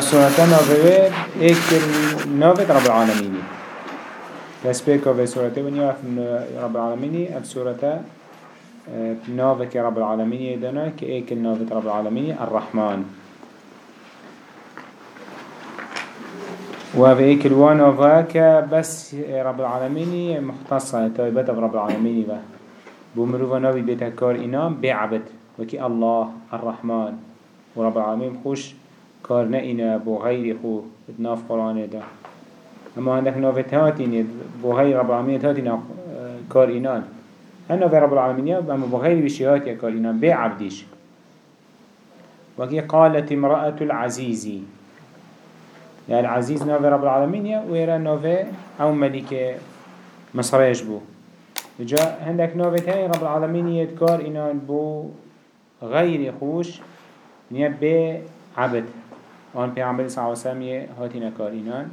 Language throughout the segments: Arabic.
سورة نوفي ايك نوفي رب العالمين بس بيكو في سورة ونيا رب العالمين هف سورة نوفي رب العالمين يدنا كايك نوفي رب العالمين الرحمن وفي ايك الوانوفاك بس رب العالمين مختصة تايبت رب العالمين بمروفا نوفي بيتها كار إنام بعبد وكي الله الرحمن ورب العالمين خوش كار نئنا بو غير خو ناف قرآن ده. اما عندك نافت هاتين بو غير رب العالمين هاتين كار إنان هنا في رب العالمين اما بو غير بشيات يا كار إنان بعبدش وكي قالت امرأة العزيزي يعني العزيز نافي رب العالمين ويرا نافي أو ملك مصريش بو. جا هندك نافت هاي رب العالمين يذكر إنان بو غير خوش نيا بي عبد. آن پیغمبر صلی اللہ علیہ وسلم هاتي نكار إنان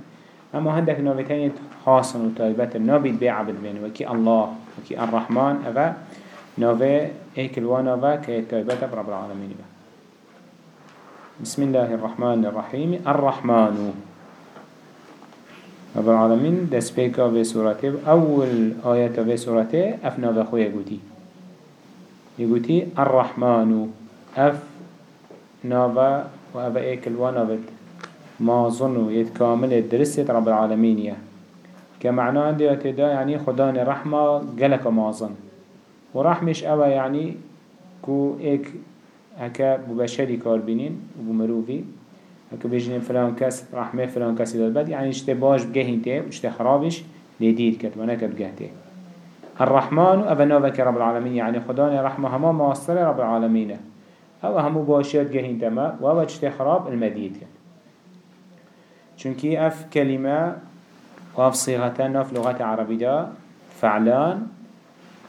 اما هندك نوبتين خاصا وطالبات نابد بي عبد بين وكي الله وكي الرحمن أفا نوبة ايك الوانوبة كي طالبات رب العالمين با. بسم الله الرحمن الرحيم الرحمن. رب العالمين دس بيكا في سورته أول آية في سورته أفنا بخو يقولي يقولي الرحمن أف نافا وأبا إيك الوانافت ما ظنو يتكامل الدرسة رب العالمين كمعنى عندي اتدا يعني خدان رحمة جلك ما ظن ورحمش أبا يعني كو إيك هكا ببشري كاربينين وبمروفي هكا بيجنين فلان كس رحمة فلان كس داد يعني اشتباش بجهنته واشتخرابش لديد كت ونكت بجهته الرحمن أبا نوفك رب العالمين يعني خدان رحمة هما مواصلة رب العالمين. أو همو باشيات جهين تما و أو اجت خراب المديد كن چونكي اف كلمة و اف صيغتان اف لغة عربية فعلان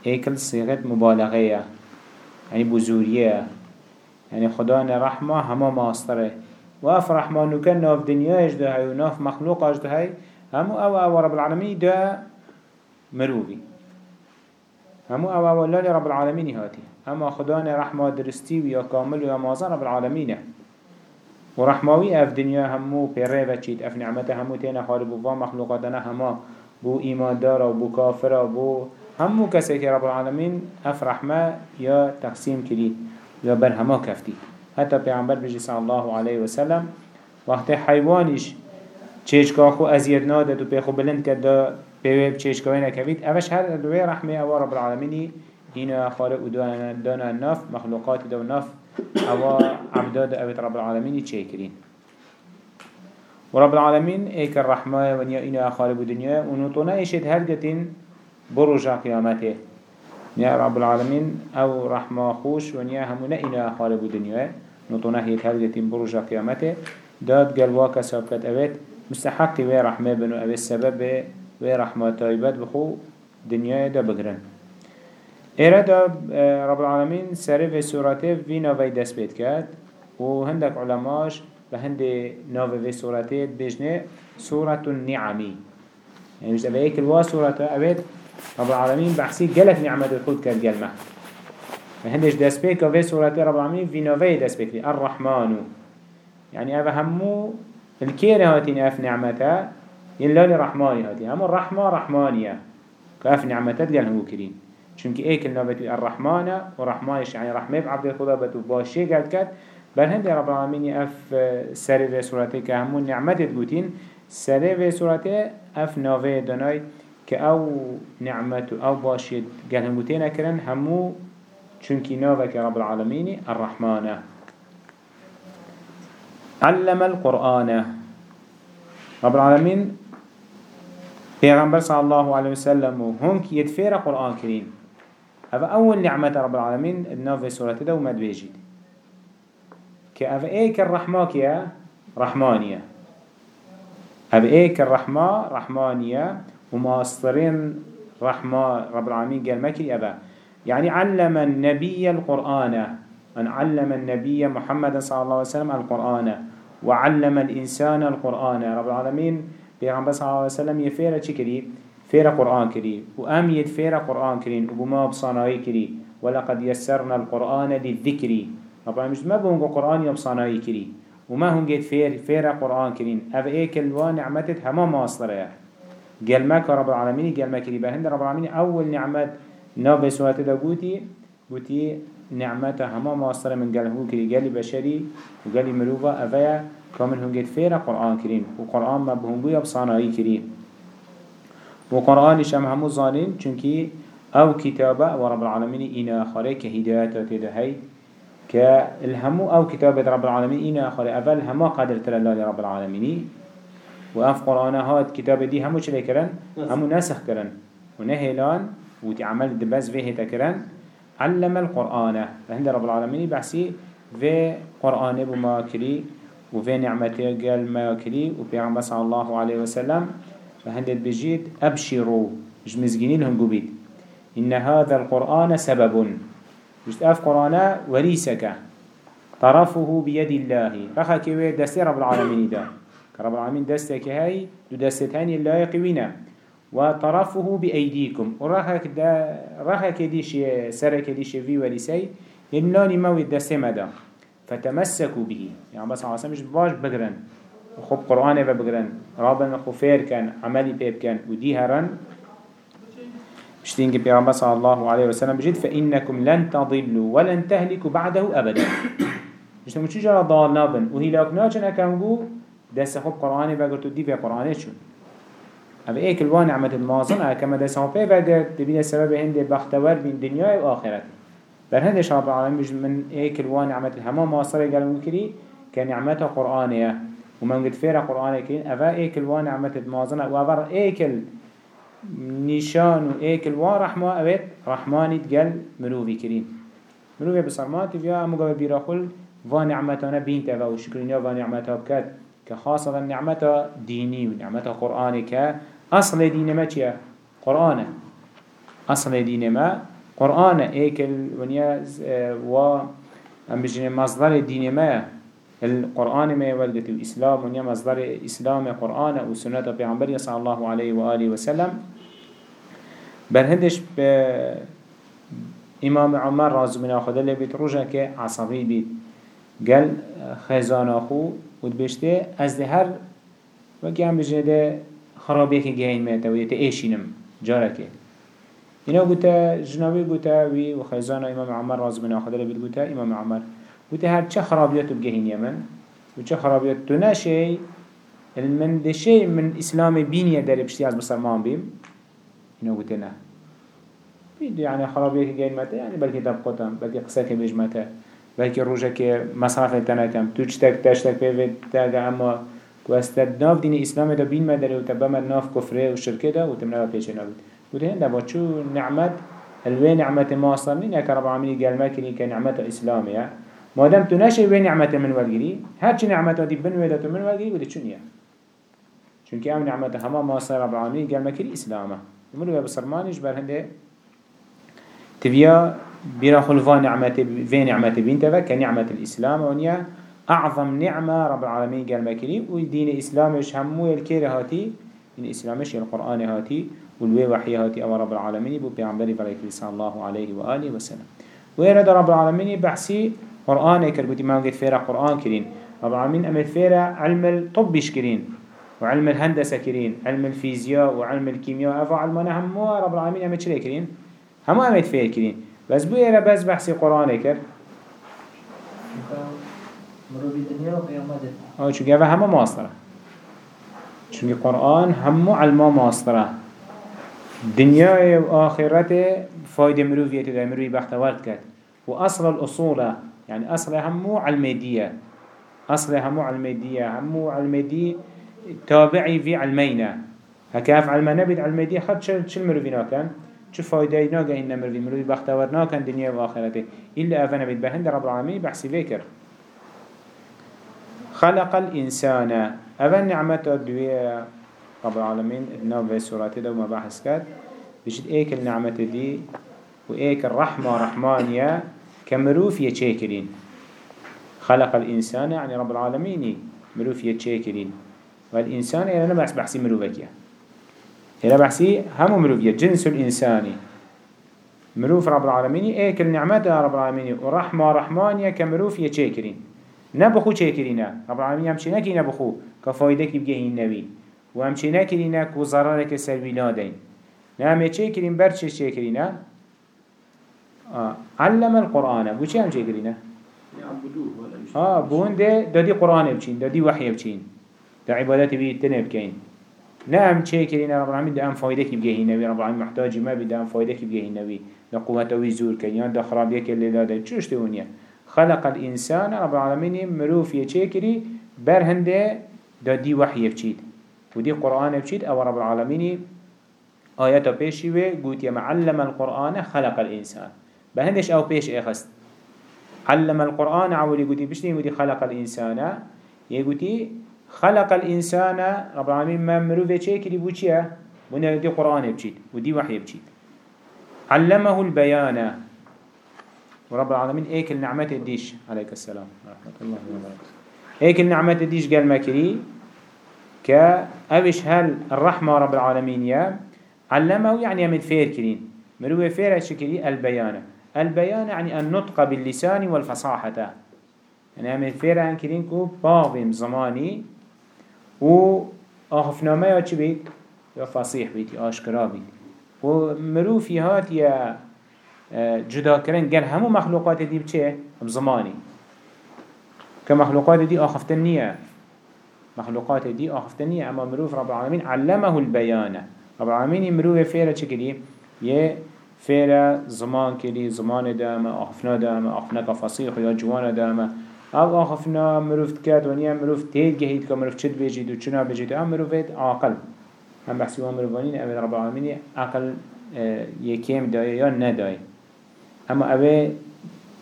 ايكل صيغة مبالغية يعني بزورية يعني خدانا رحمة هما ماستره و اف رحمانو كان ناف دنيا اجده هاي و ناف مخلوق اجده هاي همو أو أو رب العالمين دا مروبي همو أو أو الله رب العالمين هاتي اما خدانا رحمة درستي ويا كامل ويا مازن رب العالمين ورحموي اف دنيا همو بيره وچيت اف نعمته همو تينا خالب وفا مخلوقاتنا هما بو ايمان دار و بو كافر و بو همو كسي رب العالمين اف رحمة يا تقسيم كريد يا بر هما كفتي حتى پیغمبر بجي صلى الله عليه وسلم وقت حيوانيش چيشكاخو ازيد نادت و بيخو بلند كده بيوه بچيشكاوه نكفيت اوش هر دوه رحمه أو رب العالمين هنا خالق ودانا دانا النف مخلوقات دو نف أو عبداد اوت رب العالمين تشيكرين ورب العالمين ايك الرحمة ونيا إنا خالق الدنيا ونطونا ايشت هلقتين برجع قيامته يا رب العالمين أو رحمة خوش ونيا همنا إنا خالق الدنيا نطونا هي هلقتين برجع قيامته داد قلواك سابقت اوت مستحق وي رحمة بنو أو السبب وي رحمة طيبات بخو دنيا دا بقرن إرادة رب العالمين سره في سورته في نوفي دست بيت كات و هندك علماش بهند نوفي في سورته بجنه سورة النعمي يعني مش أبا هيك الوا سورة أبد رب العالمين بحسي جلك نعمة الخلق كالجلمة فهندش دست بيت في سورة رب العالمين في نوفي دست بيت الرحمن. يعني أبا همو الكير هاتين أف نعمته ينلالي رحماني هاتين همو الرحمة رحمانية. كأف نعمته قال هو كريم چونك إيك النابت الرحمن ورحمانش يعني رحمة بعبد الخدا بتو باشي قد كد بل هندي رب العالمين أف سر في سورته كهمون نعمت تقوتين سر في سورته أف ناوه دناي كأو نعمت أو باشي قال هموتين أكرن همو چونك ناوه رب العالمين الرحمن علم القرآن. رب العالمين پیغمبر صلى الله عليه وسلم هم كي يتفير قرآن كريم هذا أول نعمة رب العالمين الناف في سورة ده وما تبيجيد كأف إيك الرحمة كيا رحمانية أف إيك الرحمة رحمانية وماصرين رحمة رب العالمين قال مكري أبا يعني علم النبي القرآن أن علم النبي محمد صلى الله عليه وسلم القرآن وعلم الإنسان القرآن رب العالمين بيغمبر صلى الله عليه وسلم يفير شكري فيرا قرآن كري وأم فيرا قرآن كرين وبما بصناعي كري ولقد يسرنا القرآن للذكر رب العالمين ما بهنگو قرآن يبصانایی کری. وما هنگید فير فير قرآن كرين أف إيك الوان نعمتت هما ماصلرة قلمك رب العالمين قلمك ري بهند رب العالمين أول نعمت ناب سوات دا قوتي قوتي نعمت هما ماصلرة من قلمه كري قلي بشري وقلي مروفا أفيا كامل هنگید فير قرآن كرين وقرآن ما بهنگو يبصانایی كرين وقرآن شام همو ظالم چونكي أو كتابة ورب العالمين إنا آخره كهدايات تدهي كالهمو أو كتابة رب العالمين إنا آخره أول هما قدر الله لرب العالمين وأف قرآن هاد كتابة دي همو چلي كرن همو نسخ. كرن ونهلان وتعمل دبس فيه تكرن علم القرآن فهند رب العالمين بحسي في قرآن بما كري وفي نعمته قال ما كري وبيعمل صلى الله عليه وسلم فهند بجيت أبشروا جمزجينين هم قبيت إن هذا القرآن سبب. جست أف قرآن وريسك طرفه بيد الله. رخا كوي دستي رب العالمين دا. رب العالمين دستك هاي دو دستتاني الله يقوينا وطرفه بأيديكم ورخا كدا رخا كديش سرك كديش في وريسي ينلاني موي دستي مدى فتمسكوا به. يعني بس عاصم مش باش بقرن وخب قرآن بقرن رابن خفير كان عملي بيب كان ودي هرن بشتين بيغمبر صلى الله عليه وسلم بجد فإنكم لن تضلوا ولن تهلكوا بعده أبدا. بشتين مش جرى ضال نابن. وهلاك ناچن أكامقو دست خوب قرآن بقرتو دي في قرآن شون أبا إيك الوان عمد المازن كما دست خوب بقر تبين السبب هند بختور بين دنيا وآخرت بل هند شرب العالمين من إيك الوان عمد الهما مواصرة قالوا كري كان نعمته قرآنية. ومن قد فيرا قرآن كرين أفا إيك الوان عمد المازن وأفر إيك نشان و ايكل و رحمة. اوید رحماني تقل مروفي كرين مروفي بصرمات. فيها امو قبل بيراخل. و نعمتانا بينتا و شكرينيا و نعمتها بكت كخاصة نعمتها ديني و نعمتها قرآني كأصل دين ما چيا قرآن أصل دين ما قرآن ايكل ونيا و ام بجن مصدر دين ما القرآن ما يولد الإسلام ونيا مصدر إسلام قرآن وسنة بيعنبري صلى الله عليه وآله وسلم برهندش ب إمام عمر رازو من أخذ اللي بيت روجا كعصبي بيت قال خزان أخو ودبشته از ده هر وكي عم بجنده خرابيه كي جاين ميتا ويتا ايشينم جاركي إنه قلت جنابي قلت وي وخزان إمام عمر رازو من أخذ اللي بيت قلت إمام عمر. قلت هر چه خرابيات بجهين يمن وچه خرابيات تناشي من ده شيء من إسلام بينية داري بشتي از بسرمان بيم إنه قلت نه. يعني خرابيه جاين متى يعني بلكي تبقتهم بلكي قصة بيج متى بلكي روجا كي مصرف تنكم توجتك تشتك بيفت تاجا أما كواستد ناف دين الإسلام ده بين مدري وتبما ناف كفره وشركه ده وتمنى بيش نابد وده هنده بچو نعمت الوين نعمت ما أصلا يا كرب عملي قال ما كني كنعمت إسلامية ما دام تناشي وين نعمت من والجري هرچ نعمت دي بن ويدا من والجري وده شنيا چونك أم نعمت هما ما صار رب العالمين قال ما كني إسلامه يمروا بسرمانش بر هنده تبيا بيرا خلفا نعمة في نعمة بنت كنعمة الإسلام ونيا أعظم نعمة رب العالمين قال مكري والدين الإسلامش همو الكير هاتي من إسلامش القرآن هاتي والوي وحي هاتي أو رب العالمين بو بيعنبري فليك صلى الله عليه وآله وسلم. ويرد رب العالمين بحسي قرآن كربتي ما قد فيرا قرآن كرين. رب العالمين أمد فيرا علم الطبش كرين وعلم الهندسة كرين علم الفيزياء وعلم الكيمياء أفا علمنا همو رب العالمين أمد شلي كرين؟ همو امید فیر کرین بس بو ایره بس بحثی قرآنه کرد آه چون گفه همه ماستره. چون قرآن همو علما ماستره. دنیای و آخرت فایده مروفیتی ده مروفی بختورد کرد. و اصل الاصول يعني اصل همو علميدية اصل همو علميدية همو علميدي تابعي في علمينا هكاف علمنا بيد علميدية خد شل مروفينا كان چه فایده ای ناگه این نمروی؟ مروی بختور ناکن دنیا و آخرته إلا أفنى بيت بهند رب العالمين بحثي فكر خلق الإنسان. أفن نعمت الدوية رب العالمين ادنا في سورة ده وما بحث كات بجد إيك النعمة دي وإيك الرحمة رحمانية كمروف يتشيكرين خلق الإنسان يعني رب العالمين مروف يتشيكرين والإنسان يعني أنا بحث بحثي مروفك يعني بحثي هم مروفية جنس الإنساني مروف رب العالمين ايكل نعمت رب العالمين ورحمة رحمانية كمروف يتشكرين نبخو تشكرين رب العالمين همشي نكي نبخو كفايدك بجه النبي وهمشي نكي نك وزرارك سربيلادين نعم يتشكرين برش تشكرين آه. علم القرآن. بوشي هم تشكرين آه بون ده دادي قرآن بچين دادي وحي بچين دا عبادات بيتنه بكين نعم تشكرين رب العالمين ده ام فايدك بجه النبي رب العالمين محتاج ما بده ام فايدك بجه النبي ده قوته ويزور كيان ده خرابيك اللي ده چوش تونيه خلق الإنسان رب العالمين مروف يشكري برهنده دا دي وحي بچيد ودي قرآن بچيد أو رب العالمين آيات بيشي وي قوت معلم القرآن خلق الإنسان. بهندش أو بيش إخست. علم القرآن عولي قوتي بشتين قوتي خلق الإنسان. يقوتي خلق الإنسان رب العالمين ما مروف يشكري بو چيه بنا دي قرآن بچيد ودي وحي بچيد علمه البيان. ورب العالمين إيك النعمة الديش عليك السلام. ورحمة الله وبركاته. إيك النعمة الديش قال مكري كأبش هل الرحمة رب العالمين يا؟ علمه يعني يمد فير كرين مروه فير شكري البيان. البيان يعني النطق باللسان والفصاحة. يعني يمد فير عن كرين كو باغم زماني. و آخفنامه يا چه بيت؟ يا فصيح بيت يا آشكرا بيت. و مروفي هات يا جدا کرن. گل همو مخلوقات دی بچه بزمانی که مخلوقات دی آخفتن نیه. مخلوقات دي آخفتنية أما مروف رب العالمين علمه البيان رب العالمين مروف فيرا چكري يه فيرا زمان كري زمان داما آخفنا داما آخفنا كفصيح يا جوان داما أو آخفنا مروف تكاد ونيا مروف تيد جهيد كمروف چد بيجيد و چنا بيجيد هم مروفت عاقل. هم بحثي مروفانين أمد رب العالمين عقل يكيم دايه يا ندايه اما اوه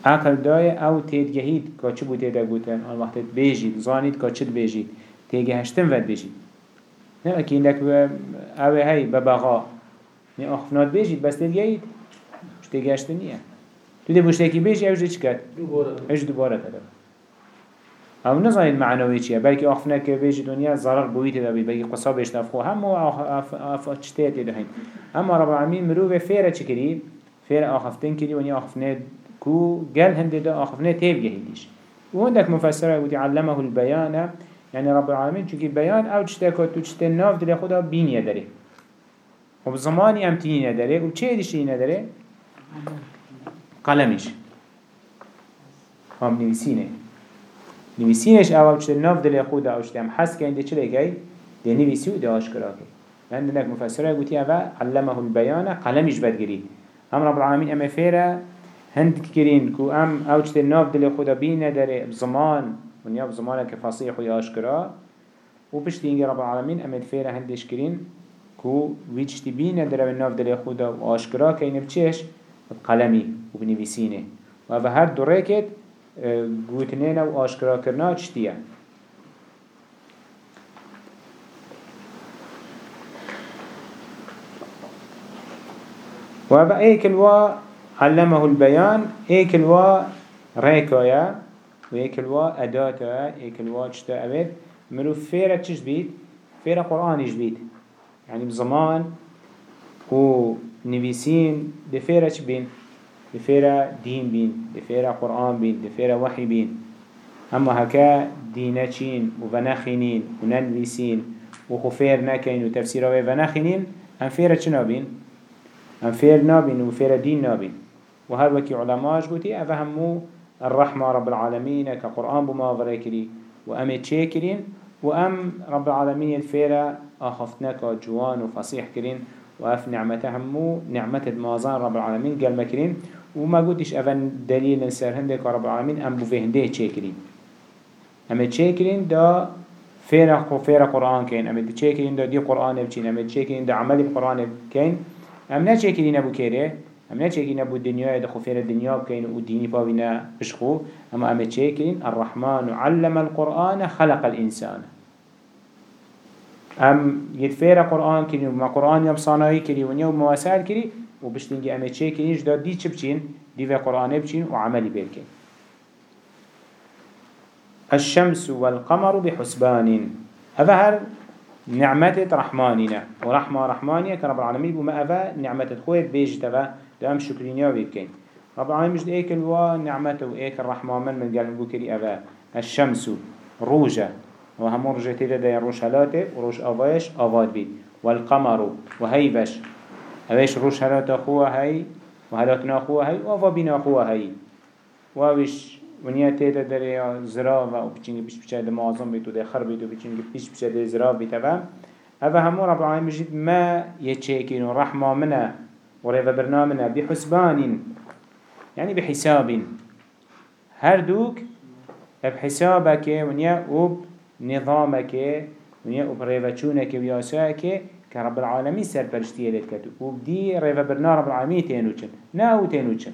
عقل دای أو که چه بود تیده گوتن آن وقت بیجید زانید که چه تیگه هشتن ود بیجید نه اکی اندک اوه هی ببغا نه اخفنات بیجید بس گهید مش تیگه هشتن نیه تو بوشتکی بیجی اوش چی کرد؟ اوش دوباره کرد أو نزانید معنوی چیه بلکه آخفنه که بیجی دنیا ضرر بویت ده بید بلکه قصا بیشت افخو همو اف چتیت ده هین اما رب العالمین مروه فیره چی کری؟ فير آخفتن كدي وني آخفنه كو قال هنده ده آخفنه تيب جهيدش وعندك مفسره يقول علمه البيان يعني رب العالمين چونكي بيان أو چتاكو تو چتا ناف دل خدا بين يداره وبزماني امتين يداره و چه ديش يداره قلمش. هم نويسينه نويسينش أو چتا ناف دل خدا أو چتا هم حس كين ده چه لگه ده نويسي و ده آشكرا كي عندك مفسره يقول علمه البيان قلمش بدگري هم رب العالمين اما فيرا هند كرين كو ام اوجت الناف دل خدا بينا داره بزمان ونيا بزمانه كفصيح ويا اشكرا وبشتي رب العالمين اما فيرا هندش كرين كو ويجتي بينا داره الناف دل خدا واشكرا كين بچش بقلمي وبنفسينه وهذا هر دو ريكت گوتنين و آشکرا کرنا چتیه وابا ايكل علمه البيان ايكل وا ريكايا ويكل وا اداتا ايكل وا چتا اوید مرو فيرا چش بيت فيرا قرآنش بيت يعني بزمان و نويسين دي فيرا چ بين دي فيرا دين بين دي فيرا قرآن بين دي فيرا وحي بين اما هكا دينا چين و ونخينين و ننويسين و خفير نكين و تفسيره و ونخينين هم فيرا چنا بين هم فير نابين وفير دين نابين وهر وكي علماء قوتي أفهمو الرحمة رب العالمين كقرآن بما وريكري وأم تشيكرين وأم رب العالمين الفير أخفتناك جوان وفصيح كرين وأف نعمته همو نعمة مازان رب العالمين قال مكرين وما قلتش أفن دليل نسر هندك رب العالمين أم بفهنده تشيكرين أم تشيكرين دا فير فير قرآن كين أم تشيكرين دا دي قرآن بچين أم تشيكرين دا عمل بقرآن كين نه چکی نبو کره ام نه چکی نبو دنیا دخو فیر دنیا بکین و دینی پاوینا بشخو اما ام چکین الرحمن علم القرآن خلق الانسان ام يتفير قرآن كري وما قرآن يبصاناي كري ونيو مواسال كري وبشتنجي ام تشيكينيش دا دي چبچين دي في قرآن بچين وعملي بيركين الشمس والقمر بحسبان هذا هر نعمت رحماننا ورحمة رحمانية كرب العالمين بما أفا نعمة خويت بيج تفا دام شكرينيا بيبكين رب العالمين مجد ايك الوا نعمته وايك الرحمة من من قال نقول أبا الشمس روجة وهم رجة تيدا دا روش هلاته وروش أواش أواد بيت والقمر وهيبش أواش روش هلاته أخوه هاي وهلاتنا أخوه هاي وأفا بنا أخوه هاي وأوش ونیا تیتا داره زراف و بچینگی پیش بچه ده معظم بیتو ده خر بیتو بچینگی پیش بچه ده زراف بیتا و اوه همو رب العالمین بجید ما یچیکین و رحمه منه و ریو برنامنه بحسبان يعني بحساب. هر دوك بحسابك ونيا وب نظامك ونيا وب ريفتشونك وياساك كرب العالمين سر برشتيه لتكتو وبدي ريفا برنا رب العالمين تينوچن. ناو تينوچن.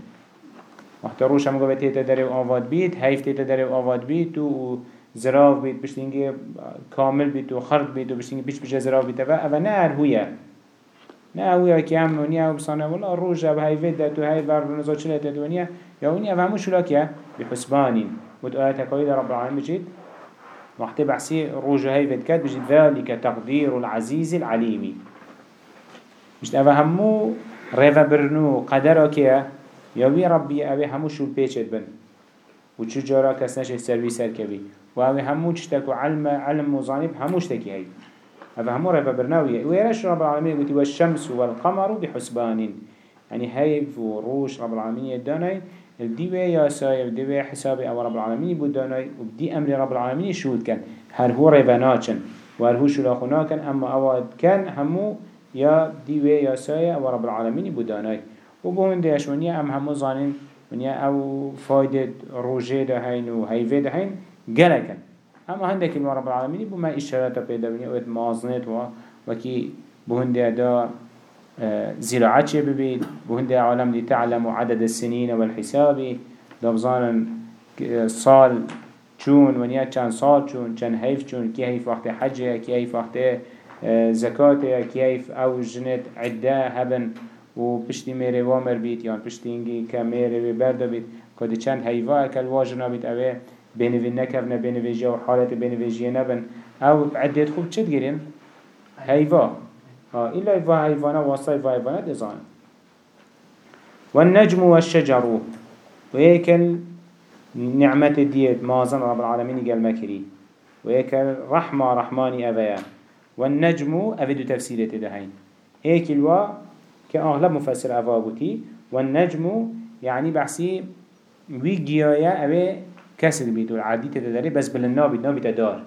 وقت روش هم قوة تيتا داري وآفاد بيت هايف تيتا داري وآفاد بيت و زراف بيت بشتينجي كامل بيت و خرد بيت و بشتينجي بيش بيش زراف بيت فا نار هويا نه اویا که هم ونیا و بسانه ولا روش أو هاي فيدا تو هاي بار نزا چلا تدونيا يا ونيا فهمو شلاكيا بحسبان ود آيات كويد رب العالمين بجيد وقت بحسي روش هاي فيد كات بجيد ذلك تقدير العزيز العليمي مش اوه همو ريفا برنو قدر كيا يوي ربي اوه همو شو البيچت بن. و چو جارا کس نشه سروی سر کبی. و اوه همو چتکو علم علم مزانب همو شتکی هی. هذا همو رفا برناوية ويرش رب العالمين قلت والشمس والقمر بحسبان يعني هيف وروش رب العالمين يداني الديوه ياساي الديوه حسابي أو رب العالمين بوداني وبدي أمر رب العالمين شهود كان هر هو رفناچن وهر هو شلاخونا كان اما اواد كان همو يا ديوه ياساي أو رب العالمين بوداني وبهون ديش ونيا ام همو ظانين ونيا أو فايدة روجه ده هين و هيفه ده هين گلكن اما هندك الوا رب العالمين بو ما اشارات پیدا بني اوت مازنت و وكي بو هنده دا آه، زراعت چه ببید بو هنده عالم دي تعلم عدد السنين والحساب دبزانا سال چون ونیا چند سال چون چند حیف چون کی حیف وقت حجه کی حیف وقت آه، زکاته کی حیف أو جنت عده هبن و پشتی میره وامر بید یا پشتی اینگی که میره برده بید کدی چند حیفا اکل واجنا بید اوه بينوين نكفنا بينويجيا وحالة بينويجيا نبن. أو عدد خوب چد گرين هيفا ها إلا هيفا هيفانا واسطة هيفا هيفانا دزان والنجم والشجر ويكل نعمة ديت مازن رب العالمين قال مكري ويكل رحمة رحماني أبيا والنجم أفيدو تفسيرة دهين هيك الوا كأغلب مفسر أفاقوتي والنجم يعني بحسي ويجيايا أبي كسر بيت والعادي تداري بس بلنا بيت نابي تدار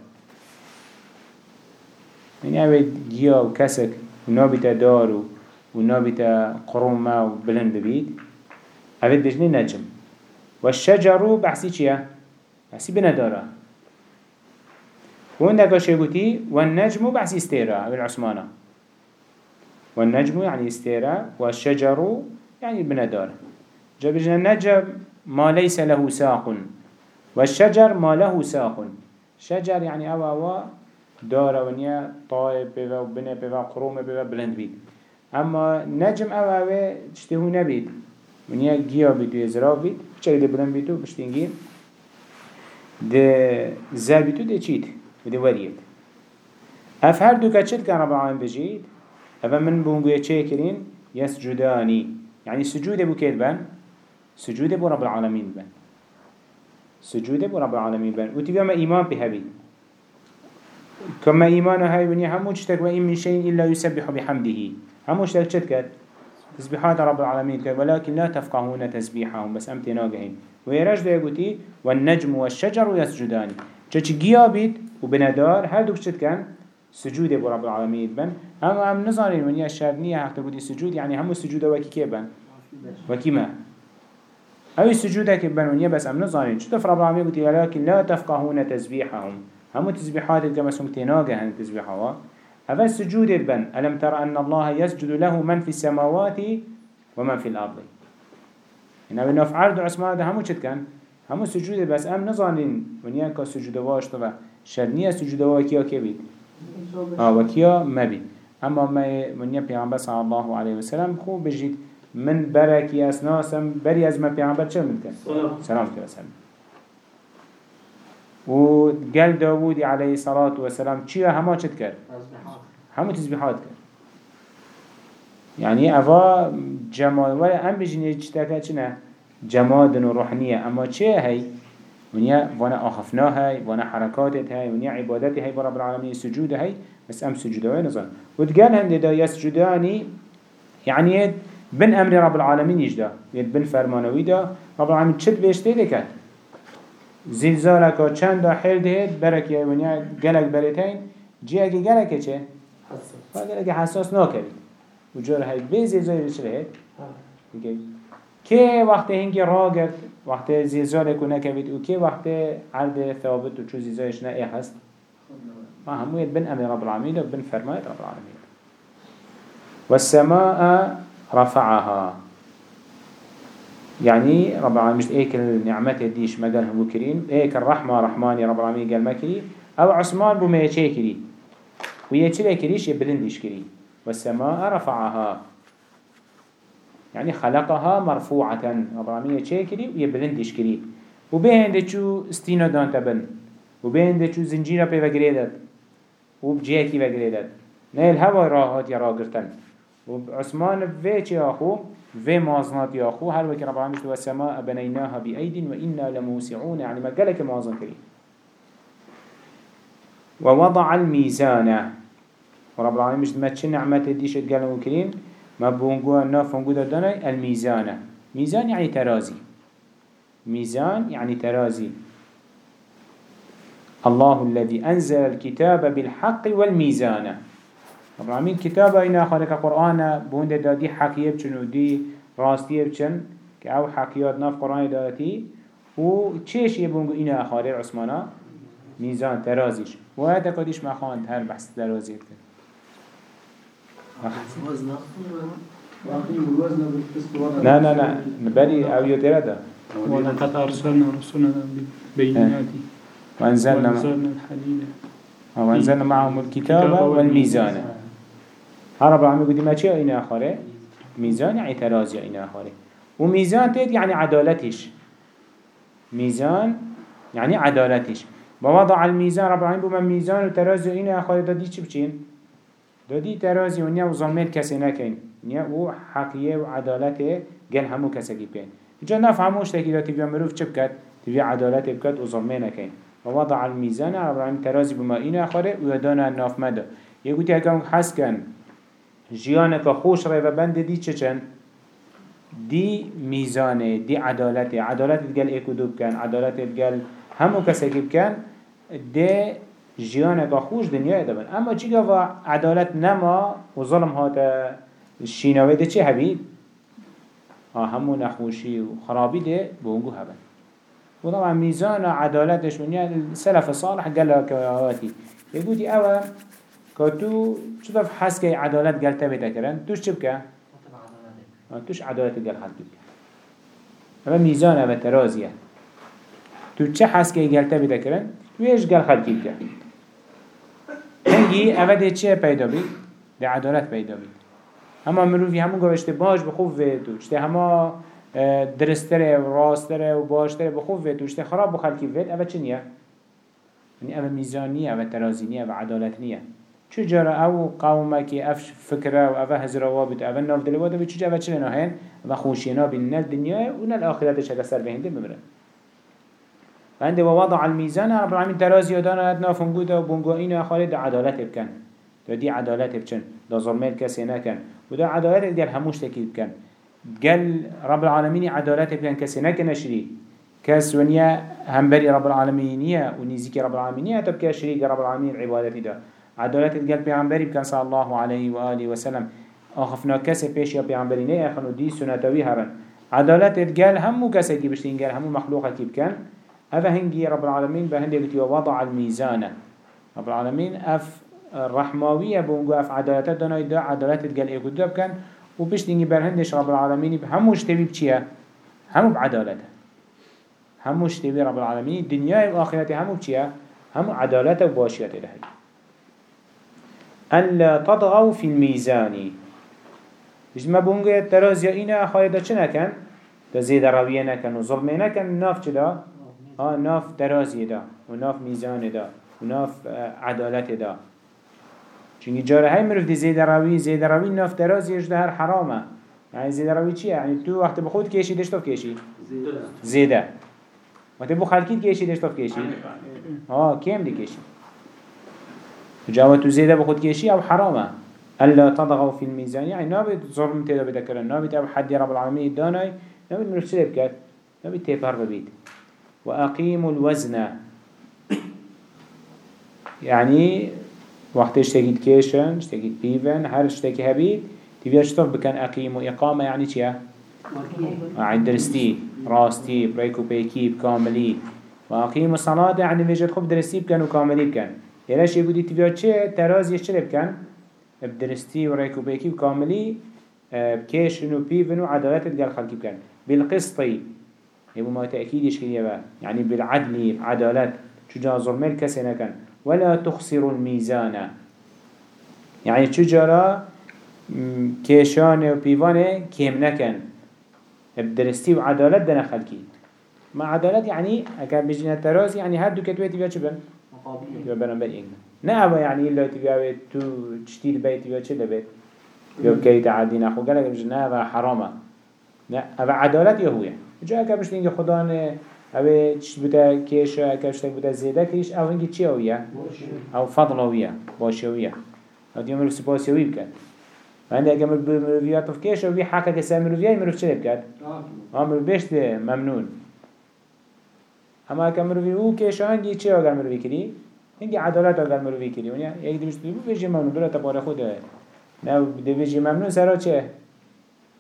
يعني اوه جيا وكسك ونابي تدار ونابي تقرومة وبلن ببيت اوه دجني نجم. والشجر بحسي چيا؟ بحسي بندارا وعندك شيء والنجم بحسي استيرا ابن عثمانة والنجم يعني استيرا والشجر يعني بندار جابجنا النجم ما ليس له ساق. والشجر ما له ساق. شجر يعني أوا أوا دارا ونيا طائب بيوا وبنى بيوا قروم بيوا بلند بيت أما نجم أوا أوا تشتهو نبيت ونيا جيا بيتو يزراف بيت ده بلند بيتو بشتنجي ده زر بيتو ده چيت ده وريت اف هر دو كتشت كان رب العالمين بجيت افا من بونگوية چه كرين يسجداني يعني سجود بو كيد بان سجود بو رب العالمين بان سجوده بو رب العالمين بن وتبقى ما إيمان بهبي كما إيمان هاي بني همو جتك وإن من شيء إلا يسبح بحمده. همو جتك جتك تسبيحات رب العالمين ولكن لا تفقهون تسبيحهم بس أمتي ناقهين ويرج ده يقولي والنجم والشجر يسجدان جتش جيابيت وبندار هل دوك كان سجود بو رب العالمين بن. أما هم نظرين ونيا الشرنية حتى بودي سجود يعني همو سجود وكي كيبن وكي ما. اوی سجوده که بنونیه بس ام نظارين شو تفرع العالمين قلت لكن لا تفقهون تسبيحهم. همو تسبيحات كما سمك تناقه هن تسبيحوا هذا سجود بن ألم ترى أن الله يسجد له من في السماوات ومن في الأرض؟ إن أبي نف عرض عثمان ده همو شد كان؟ همو سجود بس نظارين ونيا كا سجود واش طبعا. شرنية سجود واكيا كبيت آه وكيا ما بيت. أما ما ونيا بيعمل صلى الله عليه وسلم خو بجيت. من برکی اسناسم بری از ما پیامبر چه میکن؟ سلام. که وسلم و گل داوودی علیه الصلاة والسلام همه چت کرد؟ همه تسبیحات کرد. يعني أفا جماد ولا أم بجني اجتاكا چنا جماد وروحانية أما چه هاي ونيا وانا أخفنا هاي وأنا حركات هاي ونيا عبادات هاي برب العالمين سجود هاي بس أم سجود هاي نظر وتقال هند دا يسجداني يعني بن أمر رب العالمين يجدا يد بن فرمانوي دا. رب العالمين چد بيشته دكت زلزالك و چند دا حيل دهت برك يا ونيا قلق بريتين جي اگه قلقه چه؟ حساس. قلقه حساس ناكري وجور هاي بي زلزال چه لهت؟ که وقت هنگی را گرد؟ وقت زلزال کنه کبید و که وقت عرض ثابت و چو زلزالش نه ایه هست؟ ما همویت بن أمر رب العالمين و بن فرمایت رب العالمين والسماء رفعها. يعني رب العالمين مش إيك النعمة ديش ما قال هم كريم إيك الرحمة رحماني رب العالمين قال ما كري. أو عثمان بو ما يشي كري. ويشي كريش يبلندش كري. والسماء رفعها. يعني خلقها مرفوعة. رب العالمين يشي كري ويبلندش كري. وبين ده شو استينا دان تبن. وبين ده شو زنجيرة بي وقريدت وبجيكي وقريدت نيل هوا راهات يا راقرتن وعثمان في چه آخو؟ في مازنات يا آخو. هل وكي رب العالمين والسماء بنيناها بأيد وإنا لموسعون. يعني ما قالك مازن كريم ووضع الميزان ورب العالمين مش ما تشن نعمته ديش كريم ما بونقوا نافنقوا دانا الميزان ميزان يعني ترازي ميزان يعني ترازي الله الذي أنزل الكتاب بالحق والميزان رب العالمين كتابة إنا خالق قرآن بوند دادي حقية بچن و دي راستية بچن كأو حقيات ناف قرآن دادتي و چيش يبونگو إنا خالق عثمانا؟ ميزان ترازيش و هذا قديش ما خاند هر بحث ترازيت كن لا لا لا نبالي أو يترى ولقد أرسلنا رسولنا بالبينات وأنزلنا الحديد. وأنزلنا معهم الكتاب والميزان. هرب العالمين قد ما چه این آخره؟ ميزان يعني ترازي این آخره. وميزان تيد يعني عدالتش. ميزان يعني عدالتش. بوضع الميزان رب العالمين بما ميزان وترازي این آخره. دادي چه بچين دادي ترازي ونيا وظلمت كسي نكين نيا و حقية وعدالته قل همو كسي بين جا نفهموش تاكي دا تبيا مروف چه بكت تبيا عدالته بكت وظلمه نكين ووضع الميزان رب العالمين ترازي بما این آخره. ويدانا الناف مدى يقول حس كان جیانک خوش ری و بند دی چه چن؟ دی میزانه دی عدالت. عدالت گل ایکو دو بکن عدالت گل همو کسی که بکن دی جیانک خوش دنیا دبن اما چی که عدالت نما و ظلم هات شینوه ده چه هبید؟ همو نخوشی و خرابی ده بونگو هبن و طبعا میزان عدالتش من يعني السلف الصالح قال لك هاتي يقول اوه که تو چطور حس که عدالت گل تبه کرن توش چه بکن؟ توش عدالت گل خلق بکن اما میزان اما ترازیه. تو چه حس که گل تبه کرن تویش گل خلقی بکن هنگی ده چه پیدا بید؟ ده عدالت پیدا بید. اما مروفی همون گوشته باش بخوف وید تو چته همه درستره و راستره و باشتره بخوف وید تو چته خراب بخلقی وید چه نیه؟ یعنی اما میزان نیه اما ترازی نیه اما عدالت نیه. چجرا أو قومك اف فكره و اف هزرا وابد اف ناف دلوا دبي چجا اف چلنا هين و خوشينا بين الدنيا و نال آخرت شكا سر بهنده بمرن فعنده ووضع الميزان رب العالمين ترازي ودانا ادنا فنقودا و بونقوئينا خالد عدالت بكن دي عدالت بچن دا ظلمين كسي نكن ودا عدالت قال هموش تكيد بكن قال رب العالمين عدالت بكن كسي نكن شري كس ونيا همبري رب العالمين ونيزيكي رب العالمين تبكي شريك رب العالمين عبادتي ده عدالت القلب پیغمبری بکن صلی الله علیه و آله و سلم. آخفنا کسی پیش یا پیغمبری نه اخنو دی سنتوی هرن عدالت القلب همو کسی کی بشتین قال همو مخلوقه کی بکن. اوه هنگی رب العالمین به هنده گتی وضع الميزان رب العالمین اف رحماویه بونگو اف عدالت دانای دا عدالت القلب ايكو دا بکن. و بشتینگی برهندش رب العالمین هموش تبی بچیه همو بعدالته هموش تبي رب العالمين دنيا وآخرته همو بچيه همو عدالته وباشيته لهي أن لا تطغوا في الميزان. ما بونجي الترازي إنا خايدا چنا كان تزيد روية نكن وظلمه نكن ناف چدا آه ناف ترازي دا وناف ميزان دا وناف عدالت دا. چونکه جاره های مروف دی زیده روی زیده روی ناف درازیش ده هر حرامه. يعني زيده روي چیه؟ يعني تو وقت بخود کشی دشتاف کشی؟ زيده وقت بو خلقيت كيشي دشتاف كيشي؟ آه كيم دي كيشي جاوة تو زيده بخود كيشي أو حرامة. ألا تضغوا في الميزان. يعني نابد ظلم تيدا بذكرن نابد أو حد رب العالمين داناي نابد مروف سلب كات نابد ببيت وأقيموا الوزن. يعني وقت اشتاقيت كيشن اشتاقيت بيفن هر اشتاقي هبيت. تبيا شطف بكن أقيم وإقامة يعني چيا؟ درستي. راستي بريكو بيكي بكاملي وأقيم الصلاة يعني بيجد خب درستي بكن وكاملي بكن. يلاش يقولي تبيا چه ترازي اشتري بكن بدرستي وريكو بيكي بكاملي بكيشن وبيفن وعدالات الجال خلقي بكن بالقسطي يبو ما تأكيد يشكريه بقى يعني بالعدل عدالات شجاع ظلمي الكسنة كان ولا تخسر الميزان يعني شجرة كيشان و بيوانه كيم نكن بدرستي و عدالت دنا خلقي ما عدالت يعني اگر بجينا تراز يعني هر دو كتوه تبيا چه بن؟ تبيا بنام بل إينا نه أبا يعني إلا تبيا تو تشتير بيت تبيا چه لبيت؟ تبيا كي تعدين أخو قالك بجينا أبا حرامة نه أبا عدالت يهوية جا اگر بجينا خدا نه اوه چش بوده کیش اگر شتک بوده زیده کریش أو هنگی چی اویه؟ أو فضل اویه باشی اویه أو دیو مروف سپاسی اوی بکن وعند اگه مروفیات بفکش اوی حقا کسی مروفیای مروف چه بکن؟ آه مروف بشت ممنون اما مروفی أو هنگی چی اگر مروفی کری؟ هنگی عدالت اگر مروفی کری ونیا یک دیمش بو بجی ممنون دولا تباره خوده نه بجی ممنون سرا چه؟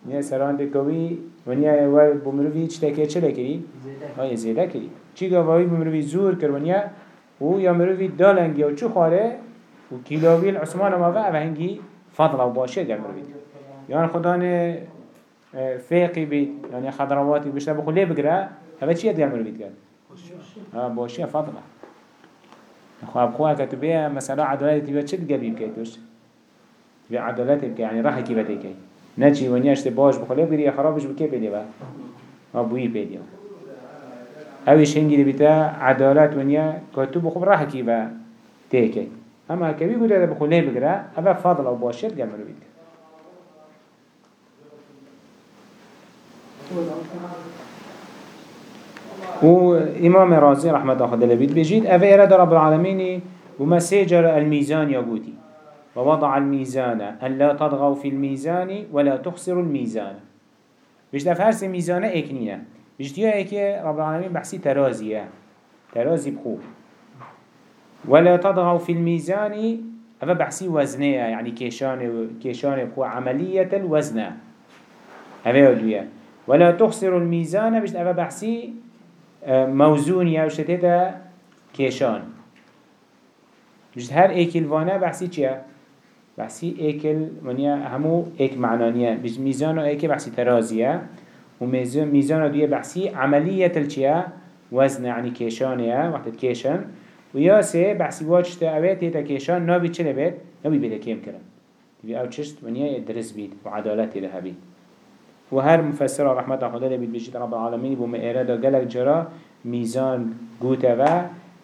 نیا سران دکوی ونیا وای بمروی چه تکیه چه لکری؟ آیا زیده کری چی گاوی بمروی زور کر ونیا أو یا مروی دالنگی و چو خاره و کیلاوی العثمان ما و هنگی فضل و باشه گل مروی یعنی خدا نه فیقی بید یعنی خضرواتی بشه بخوله بگره هوا چیه گل مروی کرد؟ باشه فضله خواب خواه که تو بیا مثلا عدالتی بیا چه گل بیب توش؟ بیا عدالتی بکه یعنی راحه کی بده کی نچی و نیاشت باش بخوله بگیری خرابش بدی با ما بویی بدی اویش هنگی بیتا عدالت و نیا کتو بخوب راه کی با تیکی اما کبی بوده بخوله بگره اوه فضل و باشر گمرو بید و امام رازي رحمة الله خدل بيت بيجيد أفا إراد رب العالمين وما سيجر الميزان يقوتي ووضع الميزان أن لا تضغوا في الميزان ولا تخسروا الميزان بيجد أفهرس ميزان إكنينة بيجد يا إكي رب العالمين بحسي ترازية ترازي بخو ولا تضغوا في الميزان أفا بحسي وزنية يعني كيشان كيشان بخو عملية الوزنة. هذا يدوية ولا تخسروا الميزان بيجد أفا بحسي موزونية وشتيتا كيشان بيجد هر إيكي الوانا بحسي چيه بحثي ايكل ونيا همو ايك معنانية بج ميزانو ايك بحثي ترازية وميزانو دوية بحثي عملية الچيا وزن يعني كيشانية وقت كيشن ويا سي بحثي واجتا اوه تيتا كيشان نابي چه نابي بيتا كيم كرم تبي أو چشت ونيا درس بيت وعدالتي لها بيت وهر مفسر الله خدا لبيت بجيت رب العالمين بوم إرادة قلق جرا ميزان قوتا و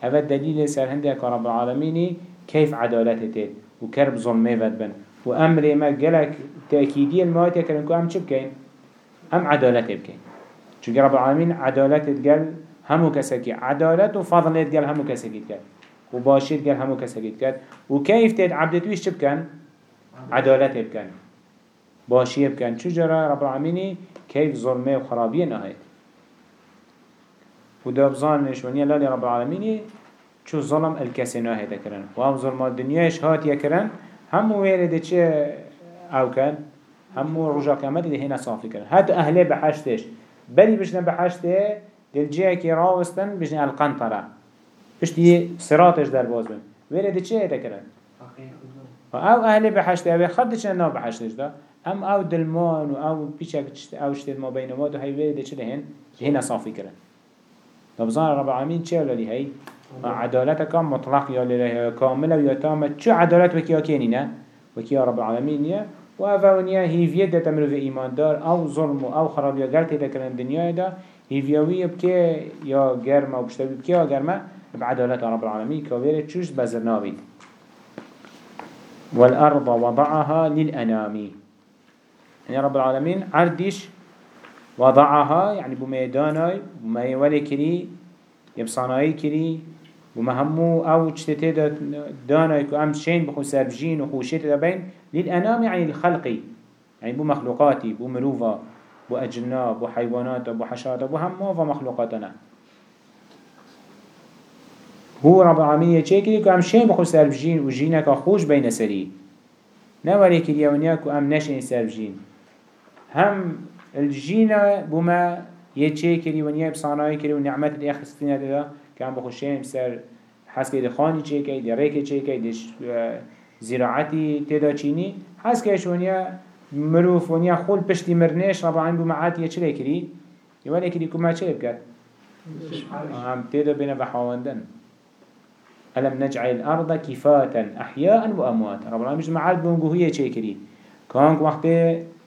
هذا الدليل سر هندك رب العالمين كيف عدالته تيت وكرب ظلمه ود بن. وأمر ما جلك تأكيدية المواد يكرن كو چه بكين أم عدالة بكين چونك رب العالمين عدالة تقل همو كسكي عدالة وفضل تقل همو كسكي تقل وباشر تقل همو كسكي تقل وكيف تد عبدت ويش بكن عدالة بكن شو جرى رب العالمين كيف ظلمه وخرابية نهاية ودابزانش ونيا لالي رب العالمين چو ظلم الکسی ناهیده کرن و هم ظلم دنیایش هاتیه کرن همو ویرده چه أو کن همو رجا قیامت ده هنا صافی کرن حتی أهل بحشتش. بلی بشنه بحشته دل جه که راوستن بشنه القنطره بشتی سراتش در باز بین ویرده چه هیده کرن و أو أهل بحشته أو خرد چه نا بحشتش ده ام أو دلمان و أو پیچک أو شتید ما بینوات و هی ویرده چه ده هنا صافی کرن طب رب العالمين چه ولی هی عدالتك مطلق يا لله كاملة ويا تامة شو عدالت وكيا كينينا وكيا رب العالمين يا وأفونيا هي فيدا تمر في إيمان دار أو ظلم أو خراب يا قلت إذا كان الدنيا هي فيوية بكي يا جرمة وبشتبي بكي يا جرمة بعدالة رب العالمين كويرة شوش بزرنابيد والأرض وضعها للأنام يعني رب العالمين عردش وضعها يعني بميداناي بما يولي كري يبصاناي كري بما همو أو اجتتي داناي كو شين بخو سربجين وخوشيت دابين للأنام يعني الخلقي يعني بو مخلوقاتي بو مروفا بو أجنة بو حيوانات بو حشرات بو همو ومخلوقاتنا هو رب العالمين يتشكري كو ام شين بخو سربجين وجينك خوش بين سري نوالي كريا ونيا كو ام نشين سربجين هم الجينا بما يتشكري ونيا بصاناي كري ونعمت اللي اخستنا دا كان بخو شين بسر حسكي دي خاني تشكي دي ريكي تشكي دي زراعتي تدا چيني حسكي شونيا مروف ونيا خول پشتی مرنش رب العالمين بما عاتي يتشلي كري يوالي كري كما چلي بكت هم تدا بين بحواندن ألم نجعل الأرض كفاتا أحياء وأمواتا رب العالمين جمع بونجو هي شيء كري كان وقت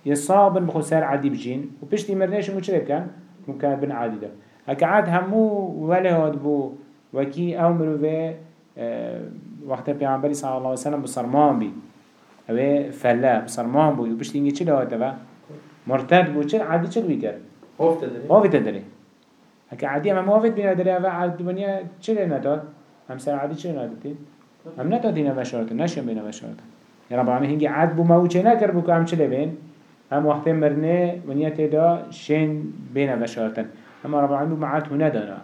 يصابن بخسار عادي بجين وبشتي مرناش مو شرب كان ممكن بن عادي ده. هكا عاد همو ولا هاد بو وكي أو مروفي آه وقت بيعنبري صلى الله عليه وسلم بصرمان بي. اوه فلا بصرمان بو وبشتي نجي چلا هاتا مرتد بو چل عادي بيكر خوف تدري خوف تدري هكا عادي اما موافد بينا دري اوه عاد دنيا چل نداد؟ هم سر عادي چل ندادين هم ندادين مشارات نشم بينا مشارات يا رب العالمين هنگي عاد بو ما وچه نكر بو هم چل بين هم وقت مرنه ونیا تدا شین بین بشارتن. اما رب العالمین معات هنا دانا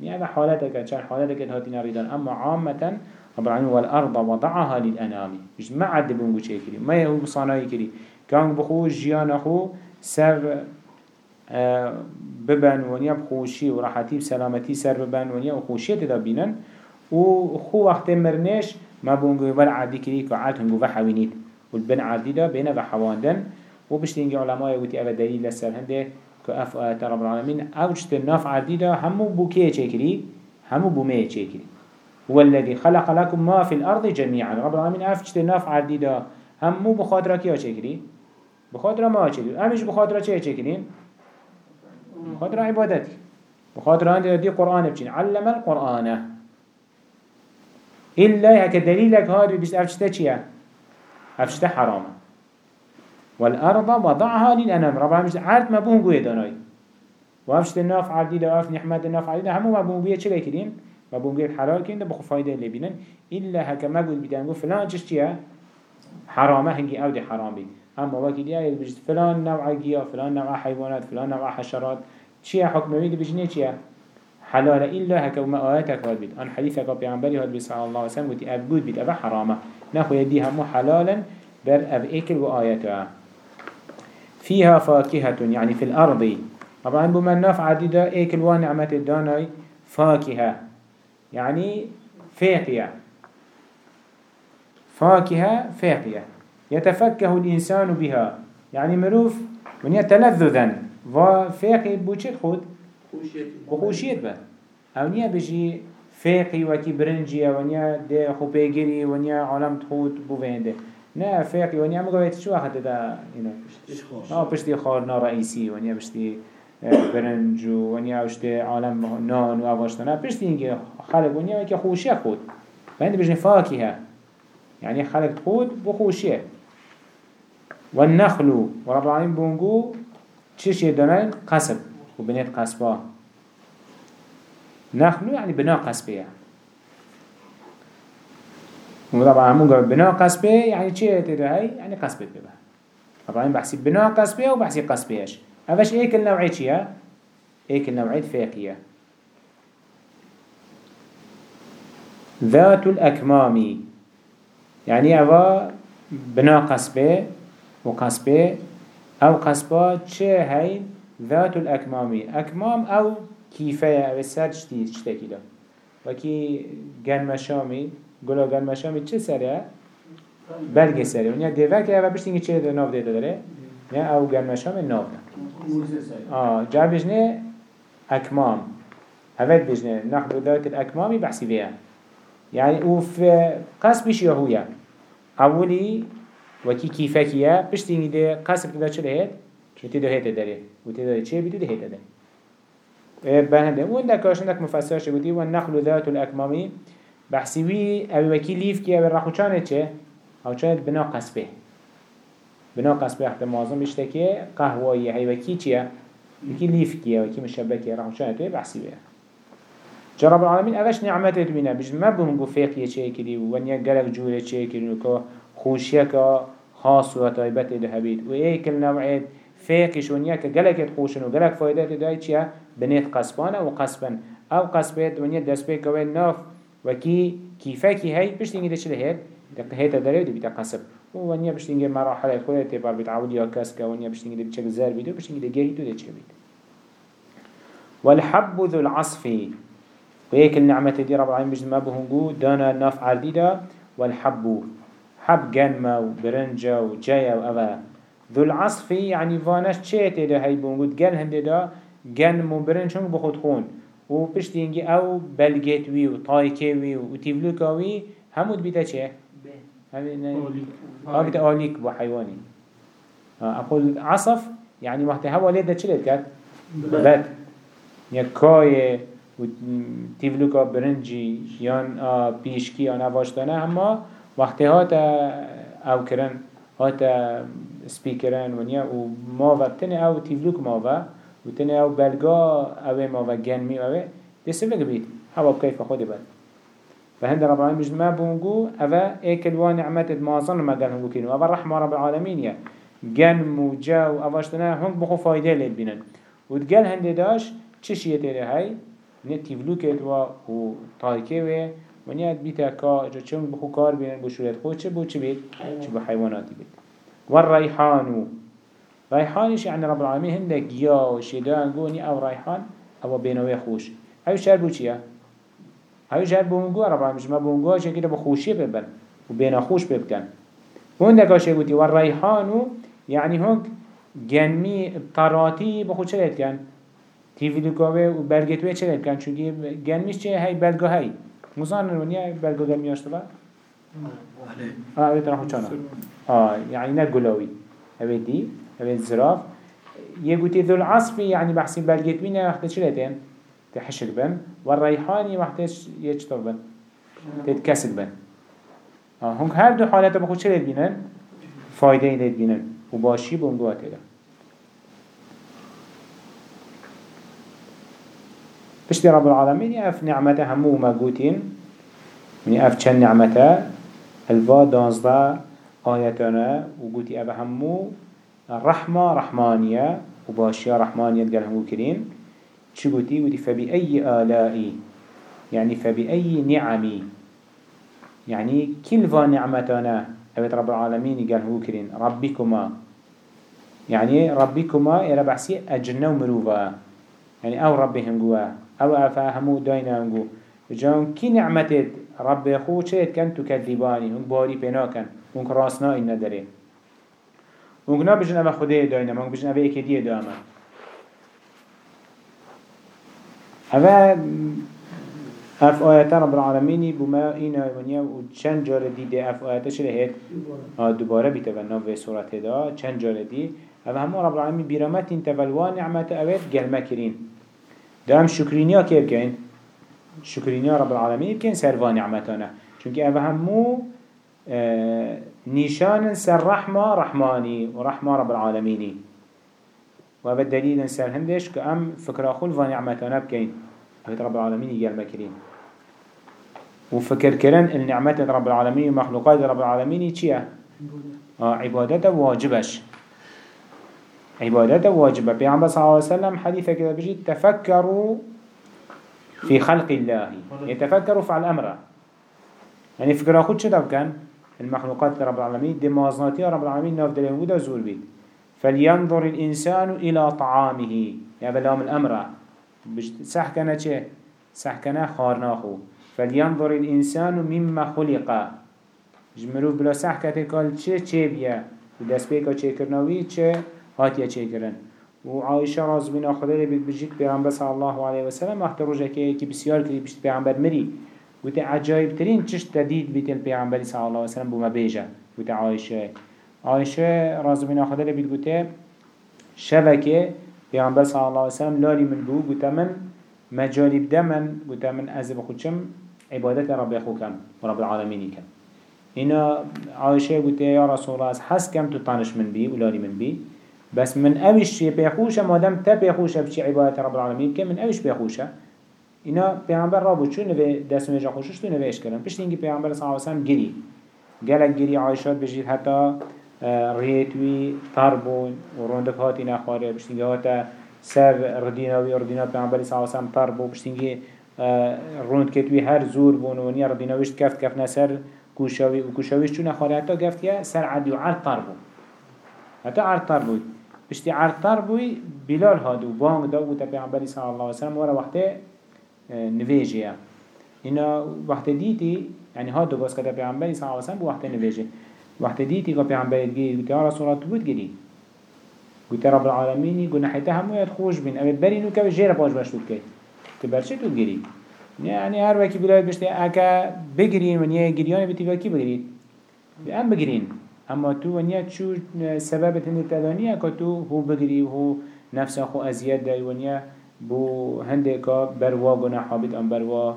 يعني هذا حالتك كان حالتك هاتينا ريدان أما عامة رب العالمين والأرض وضعها للأنام مش ما عد بنقو شيء كري ما يهو بصاناي كري كان بخو جيان أخو سر آه، ببن ونيا بخوشي وراحتي بسلامتي سر ببن ونيا تدا بينن وخو وقت مرنش ما بونجو ولا عادي كري كعاد هنجو وحوينيت والبن عادي دا بينا وحواندن وبشتينجي علماء يقولي أبا دليل لسر هنده كأف آيات رب العالمين. أوجت الناف عادي دا همو بوكيه چكري همو بوميه چكري هو الذي خلق لكم ما في الأرض جميعا. رب العالمين أفجت الناف عادي دا همو بخاطرة كيه چكري بخاطرة ما چكري همش بخاطرة چه چكري بخاطرة عبادتي. بخاطرة عندي دي قرآن بچين. علم القرآن. إلا هكا دليلك هادو بيست أفجت چيه أفجت حرامه والأرض وضعها للأنام. رب العالمين عرض ما بون قوي داناي وافشت الناف عردي دا واف نحمد الناف عردي دا همو ما بون قوي چلي كدين ما بون قوي حلال كدين دا بخو فايدة اللي بينن إلا هكا ما قول بيدان قول فلان جش چيا حرامه هنگي أو دي حرام بي اما وكي دي إيه بجد فلان نوع جيا فلان نوع حيوانات فلان نوع حشرات. چيا حكم بيد بجنه چيا حلال إلا هكا وما آياتك هاد بيت أن حديثك بيعنبري هاد بي صلى الله عليه وسلم وتي أبقود بيت أبا حرامه. نخو يدي همو حلالا بر أب إكل وآياتها فيها فاكهة يعني في الأرض. طبعا بما الناف عديدة ايكل ونعمة الداناي فاكهة يعني فاقية. فاكهة فاقية. يتفكه الإنسان بها. يعني مروف من يتلذذا. وفاقي بوشيت خود؟ بخوشيت به. أو نيا بجي فاقي وكي برنجي ونيا دي خو بيجري ونيا عالم تخود بوفينده نه فقه ونیا هم گویت شو وقت دا اینا آه پشتی خارنا رئیسی ونیا پشتی برنج و ونیا پشتی عالم نان و آواشتنا پشتی اینکه خلق ونیا که خوشیه خود فهند بجن فاكهة يعني خلق خود بخوشية والنخل ورب العالمين بونجو تشيش يدنين قصب وبنيت قصبا نخل يعني بناء قصبية وطبعا همون قال بناء قصبه يعني چه تدهي يعني قصبه ببه طبعا بحسي بناء قصبه وبحسي قصبهش هفش ايك النوعية چيه ايك النوعية فاقية ذات الأكمام. يعني أوا بناء قصبه وقصبه أو قصبه چه هاي ذات الأكمام. أكمام أو كيفية أو السر شتاكي ده وكي جن مشامي. گلا گل مشامی چه سره؟ بلگ سره. ونیا دیوه که اوه بشتینگی چه ده ناف دیده داره؟ نه او گل مشام ناف ده آه جا بجنه اکمام. هفت بجنه. نحو ذات الاکمامی بحثی بیا يعني او في قصبش يهويا أولي وكي كيفكيا بشتيني ده قصب كده چه لهت وتده هيت داره. وتده چه بيدو ده هيت داره. بهنده وين ده كاشنك مفسر شبودي والنخل ذات الأكمامي بحثي وی أو وکی لیف که أو رخوچانه چه؟ أو شاید بنا قصبه. بنا قصبه احتى معظم بشتكي قهوه هي وكي چيه وكي ليف كيه وكي مشبكيه راح شاید توي بحسي بيه جرب العالمين اوش نعمته دوينه بجد ما بهنگو فقيه چه كري ونيا قلق جوره چه كري وكا خوشيك خاص وطيبته ده هبيت وإيكل نوعيت فيقش ونيا كجلك خوشن وجلك فايدة داي چيا بنيت قصبانه وقصبن أو قصبت ونيا دست بي كوين ناف وكي كيفاكي هاي بشتينجي ده چله هيد ده هيدا داري دي بيتا قصب ونيا بشتينجي مراحل خودت تبار بتعود يا كاسكا ونيا بشتينجي ده بچك زار بيدو بشتينجي ده جيري تو ده چه بيد والحب ذو العصف وهيك النعمة دي رب العالمين بجد ما بهنجو دانا ناف عرديدا والحب حب جنما وبرنجا وجايا وأبا ذو العصف يعني فانش چه ده هاي بونگود گل هنده گن مبرن چونگ بخود خون و پشت اینگی أو بلگت وی و تایکه وی و تیفلوکا وی همود بیتا چه؟ ها بیتا آلیک با حیوانی. أقول عصف يعني وقت هوا ليدا چلت كات بد. يعني كاي و تيفلوكا برنجي يان بيشكي يان اواشتانه اما وقت هاتا أو كرن هاتا سبيكران ونيا و ماوا تنه أو تيفلوك ماوا و تنه أو بلغا أو ماوا جنمي أو دي سبق بيت هوا بكيف خودي بد. فهند رب العالمين مجد ما بونجو أفا ايكل ونعمت مازن ما قال هنگو كينو أفا رحمة رب العالمين يا جنم و جا و أفاشتنا هنگ بخو فايدة ليد بينن و تقال هند داش چشية تيري هاي نت تيفلوكت و و تايكي و ونيا بيتا كا جا چون بخو كار بينن بشورت خود چه بو چه بيت چه بو حيواناتي بيت والريحان ريحانش يعني رب العالمين هندك يا وشيدان قوني أو ريحان أو بينوي خوش. هاي شهر بو چيا هاي شهر بونگو رب العالمين ما بونگو عشان كده بخوشي ببن وبين خوش ببكن وهندك اشي قوتي والريحان يعني هنك جنمي طراتي بخو چلت كان تيفي دكاوه و بلگتوه چلت كان چونكي جنميش چه؟ هاي بلگو هاي مزان ونيا بلگو جنمي اشتبه اوه تراحو چانا. آه يعني نا قلوي اوه الزراف. يقولي ذو العصف يعني بحسين بلقيت مين وقت شلتين تحشك بن. والريحاني وقت يجتر بن. تتكسك بن. آه هنك هر دو حالات بخود شلت بينن؟ فايدة ليت بينن. وباشي بونقوات ده بشتي رب العالمين يأف نعمته همو ما قوتين. من يأف چن نعمته؟ الوا دانزده آياتنا وقوتي أبا همو رحمة رحمانية وباشيا رحمانية قال همو كرين شو قوتي قوتي فبأي آلائي يعني فبأي نعمي يعني كل فا نعمتنا أبت رب العالمين قال هو كرين ربكما. يعني ربكما إلى بحسي أجنة ومروفا يعني أو ربهم جوا أو أفهموا داينا جوا جان كي نعمتت؟ رب خو چهت کن تو کذیبانی هنگ باری پینا کن هنگ راسنا این نداره هنگ نا بجن اوه خوده داینم هنگ بجن اوه اکدیه دامن اوه اف آیت رب العالمینی بما اینا ونیا و چند جار دیده اف آیت شده هید دوباره. بیته و نوه صورت دا. چند جار دی؟ اوه همه رب العالمین بیرامت این تولوان نعمت اوه گلمه کرین. دام شکرینیا که بکن شكرين رب العالمين كين سروا نعمتنا چونك اوه همو آه، نشان سر رحمة رحماني ورحمة رب العالمين وهذا الدليل سر هندش كأم فكرة خل ونعمتنا بكين أهد رب العالمين يقال مكرين وفكر كرن النعمة رب العالمين ومخلوقات رب العالمين؟ آه عبادته واجبش. عبادته واجبه بيعنبه صلى الله عليه وسلم حديثة كده بجي تفكروا في خلق الله. يتفكروا في الأمر. يعني فكرة خود شده كان المخلوقات رب العالمين دي موازناتي رب العالمين ناف دلين ودا زور بيت. فلينظر الإنسان إلى طعامه. يعني بلام الأمر سحكنا چه؟ سحكنا خارناخو. فلينظر الإنسان مما خلق. جمروف بلا سحكة قال چه چه بيا ودست بيكا چه كرناوي چه هاتيا چه و عایشه راز بنا خدا لی بید بجید پیغمبر صلی الله علیه و سلم وقت روزه که کی بسیار کلی بشت پیغمبر مری. و تی عجایب ترین چش تدید بیت پیغمبر صلی الله علیه و سلم بوما بیجه و تی عایشه عایشه راز بنا خدا لی بید گوته شبکه پیغمبر صلی الله علیه و سلم لالی من بو گوته من مجالی بده من گوته من از بخودشم عبادت رب خوکم و رب کم. اینا عایشه گوته یا رسول الله حس کم تو تانش من بی ولاری من بی. بس من اوش پیخوشه؟ مادم تا پیخوشه بچی عبادت رب العالمین که من اوش پیخوشه. اینا پیامبر را بود. چون نوی دست میجا خوشش تو نویش کردن. پشت اینکه پیامبر صلی الله علیه و سلم گری. گلک گری عایشات بجید حتی آه، ریتوی تربون و روندک هاتی نخواره. پشت اینکه هاتا سر ردیناوی ردینا پیامبر صلی الله علیه و سلم تربو پشت اینکه آه، روند کتوی هر زور بون و نیا ردیناویش کفت کفت نسر کوشاوی و کوشاویش چون نخواره. حتی گفت سر عدی و عرض تربو حتی عرض تربو پشتی عرض تربوی بلال هادو بانگ دا بوده پیامبر صلی الله علیه و سلم ورا وقتی نویجه اینا وقت دیتی يعني هاد باز كده پیامبری صلی الله علیه و سلم بو وقت نویجه وقت دیتی که پیامبر گی گفت یا رسول تو بود گری. گفت رب العالمین گفت نحیته همو یاد خوش بین. اوه برینو که جیر باش باش بود که. تبرچه تو گری؟ يعني هر وقتی بلاد بشته اکا بگرین و نیه گریانه بتی وکی بگرید ام بگرین. اما تو و نیه چو سبب که تو هو و هو نفس خو دای و نیه بو هنده که بروا گناحا بید ام بروا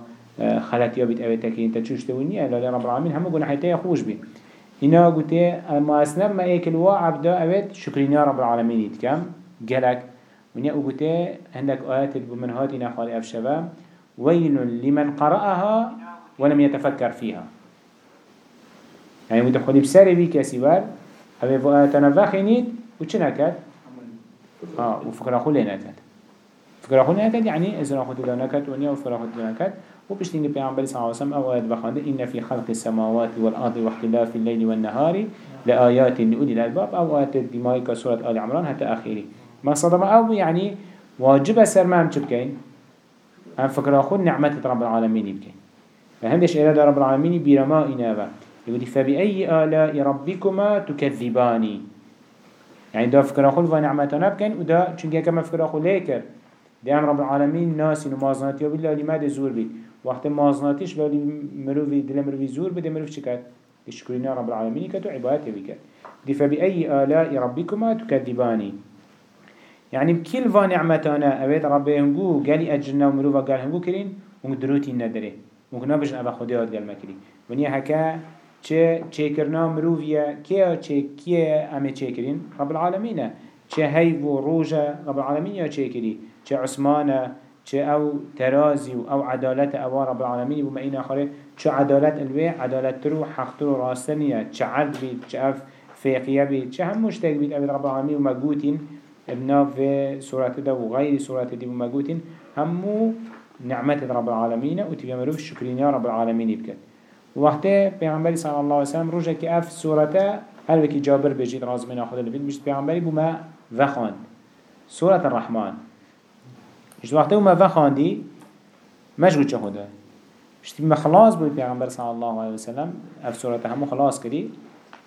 بید اوه تکین تا چوش تونیه لالی رب العالمین همه گناحیتا خوش بید اینا گوته اما اسنب ما وا عبدا اوید شکرینیا رب کم گلک ونیا أو گوته هندک آیات بمنهات اینا خالی افشبه ويل لمن قرأها ولم يتفكر فيها يعني متخوني بساري بي كاسي بار هذا فؤاتنا فاخنيد وچه نكد آه وفكرة خولي نكد فكرة نكد يعني إذن أخوتي لو نكد ونيا وفكرة أخوتي لو نكد وبشتين بيعنبالي صلى الله عليه وسلم أو آيات بخانده إن في خلق السماوات والأرض واختلاف الليل والنهار لآيات لأولي الألباب أو آيات الدمائي سورة آل عمران حتى آخره ما صدم أو يعني واجب سرمان چبكين هم فكرة خود نعمة رب العالمين بكين فهندش إرادة رب العالمين بيرما إنابا يقول فبأي آلاء ربكما تكذباني يعني دا فكرة خود ونعمتنا بكين ودا چونك كما فكرة خود ليكر هم رب العالمين ناسي ومازناتي وبالله لماذا زور بي وقت مازناتيش بالي مروفي دل مروفي زور بده مروف شكات يشكرنا رب العالمين كتو عبادته بك دي فبأي آلاء ربكما تكذباني يعني بكل فا نعمتانا اوید رب هنگو گلی اجرنا و مروفا گل هنگو کرین ونگ دروتی نداره. ونگ نبجن ابا خودیات گل مکری. ونیا هکا چه چه کرنا مروفیا کیا چه کیا امه چه کرین رب العالمین چه هی و روجا رب العالمین یا چه کری چه عثمانه چه أو ترازي أو عدالت أو رب العالمين بما اين آخره چه عدالت الوي عدالت ترو حق ترو راستنية چه عدل بيت چه اف فيقية بيت چه هم مشتاق بيت أو رب العالمين وما قوتين ابنا في سورة ده وغير سورة دي وما قوتين همو نعمة رب العالمين وتبقى مروف الشكرين يا رب العالمين بكت وقته پیغمبری صلی الله علیه وسلم روزه که اف سورته هر وکی جابر بجید راز من خدا لبید مشت پیغمبری بوما وخاند. سورة الرحمن. مشت وقته بوما وخاندی مشغول چه مشت بما خلاص بود پیغمبر صلی الله علیه وسلم اف سورته همو خلاص کردی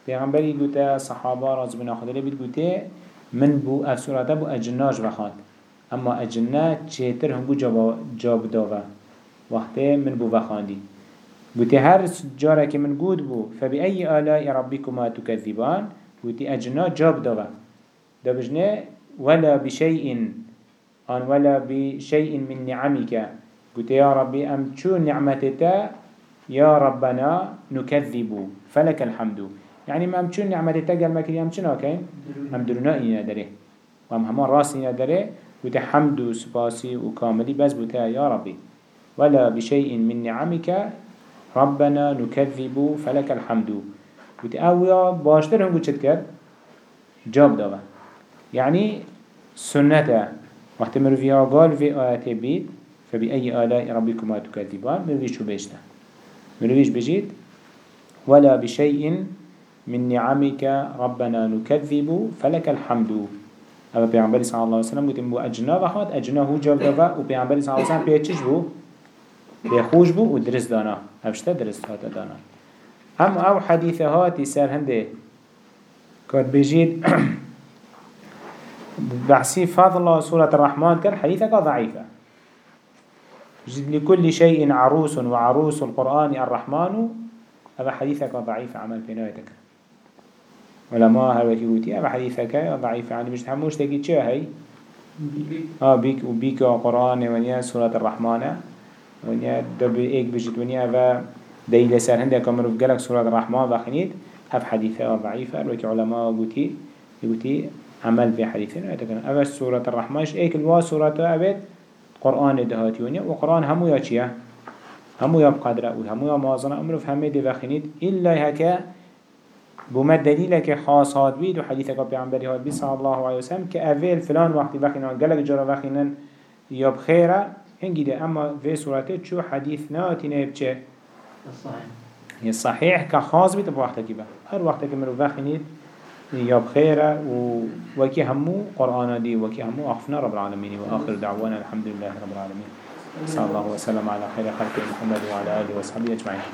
پیغمبری گوته صحابه راز من خدا لبید گوته من بو اف سورته بو اجناج وخاند اما اجنه چهتر هم بو جاب جاب داوه وقته من بو وخاندی بوتي هر جارة من قود بو فبأي آلاء ربكما تكذبان بوتي أجنا جاب دوا دبجنا ولا بشيء أن ولا بشيء من نعمك قلت يا ربي أم شو نعمتك يا ربنا نكذب فلك الحمد. يعني ما أم شو نعمتك قال ما كريم شنو كين أم درنا إنا دره وأم همان راس إنا دره قلت حمد سباسي وكاملي بس بوتا يا ربي ولا بشيء من نعمك ربنا نكذب فلك الحمد. قلت اويا باشتر هم قلت كر جاب دوا يعني سنة وقت مروفيها قال في آيات بيت فبأي آلاء ربكما تكذبان مروفيش شو بيشتا مروفيش بجيت ولا بشيء من نعمك ربنا نكذب فلك الحمد. أبا بيعنبالي صلى الله عليه وسلم قلت مبو أجنا وخات أجنا هو جاب دوا وبيعنبالي صلى الله عليه وسلم بيتشش بو. بيخوش بو ودرس دانا. هفشتا درس هاتا دانا. هم أو حديثة هاتي سر هنده كاد بجيد بحسي فضل سورة الرحمن كان حديثك ضعيفة جد لكل شيء عروس وعروس القرآن الرحمن. هذا حديثك ضعيف عمل بنايتك علماء هل وكيوتي هذا حديثك ضعيف يعني مش تحموش تجد شو هاي؟ آه بيك وبيك قرآن ونيا سورة الرحمن. ونیا دو به ایک بجید ونیا و دليل سر. هنده كمروف قالك سورة الرحمن. وخنيد هف حديثة ضعيفة روكي علماء قوتي يقولي عمل في حديثين ويتكلم أول سورة الرحمن إيك الوا سورة أبد قرآن دهاتيونيا وقرآن همو يا چيه همو يا بقدرة وهمو يا موازنة. أمروف همه دي وخنيد إلا هكا بوما دليلك خاص هاد بيد وحديثك بيعنبري هاد بي صلى الله عليه وسلم كأفيل فلان وقت بخينا قلق جرى بخينا ياب خيرا هنجي ده. أما في سورته شو حديث ناتي بچه الصحيح هي صحيح كخاص بيت بوقتك با هر وقتك مرو بخينيد ياب خيرا وكي همو قرآن دي وكي همو أخفنا رب العالمين وآخر دعوانا الحمد لله رب العالمين صلى الله وسلم على خير خلق محمد وعلى آله وصحبه أجمعين